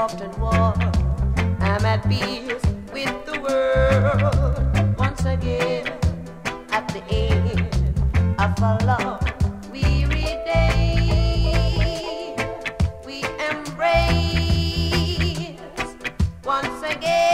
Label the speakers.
Speaker 1: and warm. I'm at peace with the world once again at the end of a long weary day. We embrace once again.